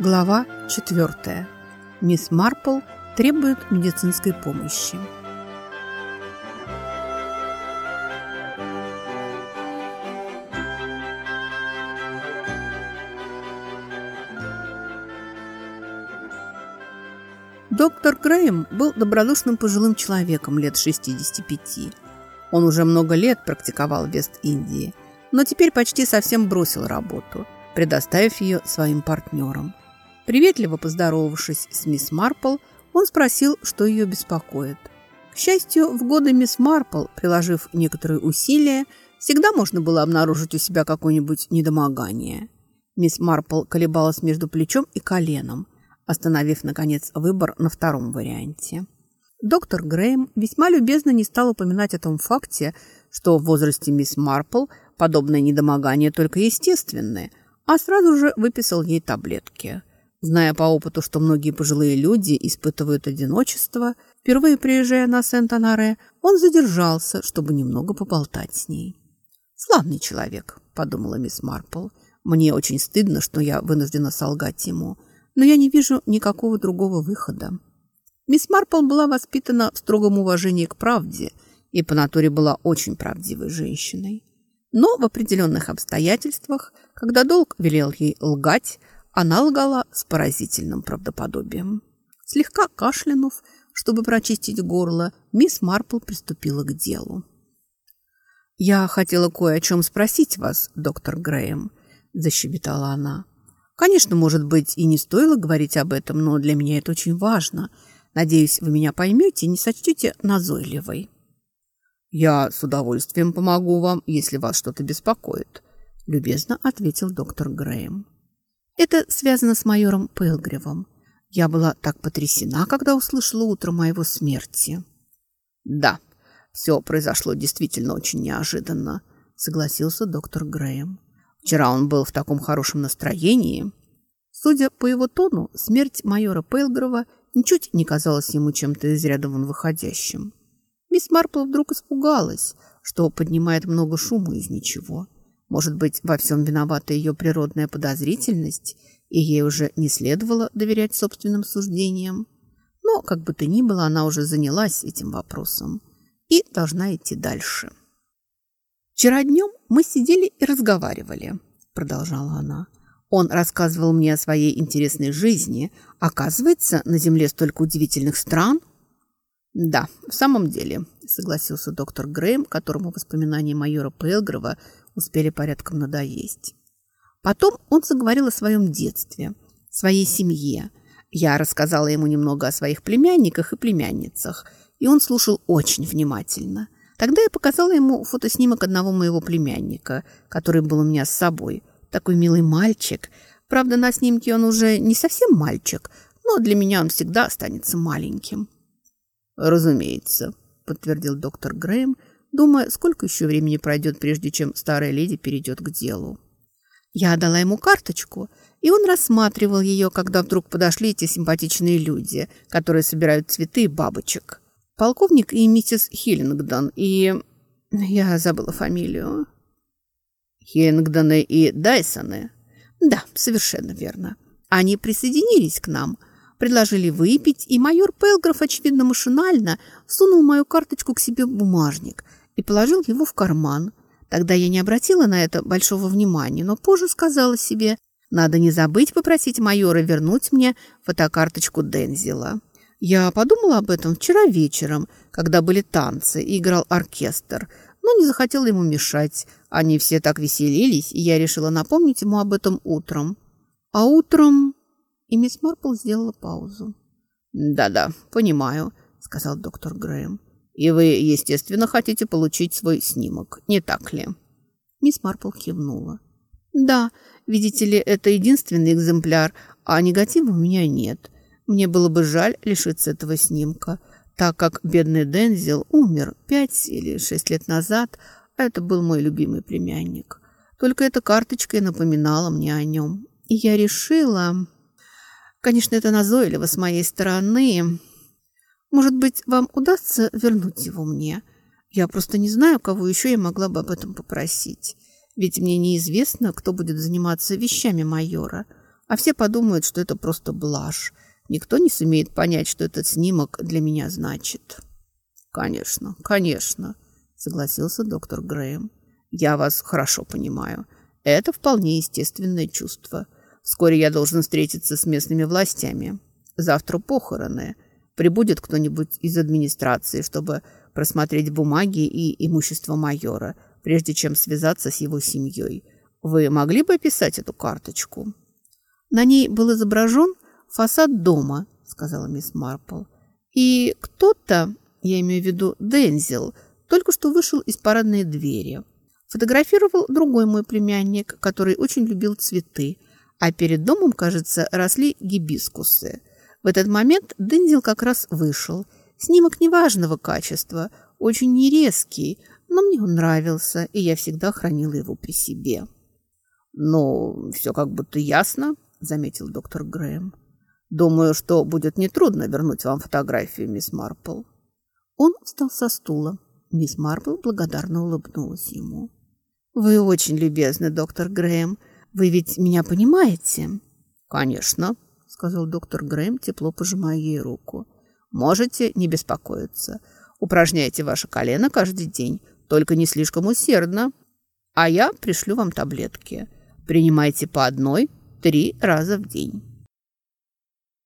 Глава 4. Мисс Марпл требует медицинской помощи. Доктор Грэем был добродушным пожилым человеком лет 65. Он уже много лет практиковал в Вест-Индии, но теперь почти совсем бросил работу, предоставив ее своим партнерам. Приветливо поздоровавшись с мисс Марпл, он спросил, что ее беспокоит. К счастью, в годы мисс Марпл, приложив некоторые усилия, всегда можно было обнаружить у себя какое-нибудь недомогание. Мисс Марпл колебалась между плечом и коленом, остановив, наконец, выбор на втором варианте. Доктор Грэем весьма любезно не стал упоминать о том факте, что в возрасте мисс Марпл подобное недомогание только естественное, а сразу же выписал ей таблетки – Зная по опыту, что многие пожилые люди испытывают одиночество, впервые приезжая на Сент-Анаре, он задержался, чтобы немного поболтать с ней. «Славный человек», — подумала мисс Марпл. «Мне очень стыдно, что я вынуждена солгать ему, но я не вижу никакого другого выхода». Мисс Марпл была воспитана в строгом уважении к правде и по натуре была очень правдивой женщиной. Но в определенных обстоятельствах, когда долг велел ей лгать, она лгала с поразительным правдоподобием. Слегка кашлянув, чтобы прочистить горло, мисс Марпл приступила к делу. «Я хотела кое о чем спросить вас, доктор Грэем», – защебетала она. «Конечно, может быть, и не стоило говорить об этом, но для меня это очень важно. Надеюсь, вы меня поймете и не сочтете назойливой». «Я с удовольствием помогу вам, если вас что-то беспокоит», – любезно ответил доктор Грэем. Это связано с майором Пелгривом. Я была так потрясена, когда услышала утром о его смерти. Да, все произошло действительно очень неожиданно, согласился доктор Грэем. Вчера он был в таком хорошем настроении. Судя по его тону, смерть майора Пейлгрова ничуть не казалась ему чем-то из ряда вон выходящим. Мисс Марпл вдруг испугалась, что поднимает много шума из ничего – может быть, во всем виновата ее природная подозрительность, и ей уже не следовало доверять собственным суждениям. Но, как бы то ни было, она уже занялась этим вопросом и должна идти дальше. «Вчера днем мы сидели и разговаривали», — продолжала она. «Он рассказывал мне о своей интересной жизни. Оказывается, на Земле столько удивительных стран». «Да, в самом деле», — согласился доктор Грэм, которому воспоминания майора Пелгрова успели порядком надоесть. Потом он заговорил о своем детстве, своей семье. Я рассказала ему немного о своих племянниках и племянницах, и он слушал очень внимательно. Тогда я показала ему фотоснимок одного моего племянника, который был у меня с собой. Такой милый мальчик. Правда, на снимке он уже не совсем мальчик, но для меня он всегда останется маленьким. «Разумеется», — подтвердил доктор Грэем, — думая, сколько еще времени пройдет, прежде чем старая леди перейдет к делу. Я отдала ему карточку, и он рассматривал ее, когда вдруг подошли эти симпатичные люди, которые собирают цветы и бабочек. Полковник и миссис Хиллингдон, и... Я забыла фамилию. Хиллингдоны и Дайсоны? Да, совершенно верно. Они присоединились к нам – предложили выпить, и майор Пелграф, очевидно машинально, сунул мою карточку к себе в бумажник и положил его в карман. Тогда я не обратила на это большого внимания, но позже сказала себе, надо не забыть попросить майора вернуть мне фотокарточку Дензила. Я подумала об этом вчера вечером, когда были танцы и играл оркестр, но не захотела ему мешать. Они все так веселились, и я решила напомнить ему об этом утром. А утром... И мисс Марпл сделала паузу. «Да-да, понимаю», — сказал доктор Грэем. И вы, естественно, хотите получить свой снимок, не так ли?» Мисс Марпл кивнула. «Да, видите ли, это единственный экземпляр, а негатива у меня нет. Мне было бы жаль лишиться этого снимка, так как бедный Дензил умер пять или шесть лет назад, а это был мой любимый племянник. Только эта карточка и напоминала мне о нем. И я решила... Конечно, это назойливо с моей стороны, может быть, вам удастся вернуть его мне? Я просто не знаю, кого еще я могла бы об этом попросить. Ведь мне неизвестно, кто будет заниматься вещами майора. А все подумают, что это просто блажь. Никто не сумеет понять, что этот снимок для меня значит. Конечно, конечно, согласился доктор Грэем. Я вас хорошо понимаю. Это вполне естественное чувство. Вскоре я должен встретиться с местными властями. Завтра похороны. Прибудет кто-нибудь из администрации, чтобы просмотреть бумаги и имущество майора, прежде чем связаться с его семьей. Вы могли бы описать эту карточку? На ней был изображен фасад дома, сказала мисс Марпл. И кто-то, я имею в виду Дензел, только что вышел из парадной двери. Фотографировал другой мой племянник, который очень любил цветы, а перед домом, кажется, росли гибискусы. В этот момент Дензел как раз вышел. Снимок неважного качества, очень нерезкий, но мне он нравился, и я всегда хранила его при себе. «Ну, все как будто ясно», — заметил доктор Грэм. «Думаю, что будет нетрудно вернуть вам фотографию, мисс Марпл». Он встал со стула. Мисс Марпл благодарно улыбнулась ему. «Вы очень любезны, доктор Грэм. Вы ведь меня понимаете?» «Конечно», — сказал доктор Грэм, тепло пожимая ей руку. «Можете не беспокоиться. Упражняйте ваше колено каждый день, только не слишком усердно. А я пришлю вам таблетки. Принимайте по одной три раза в день».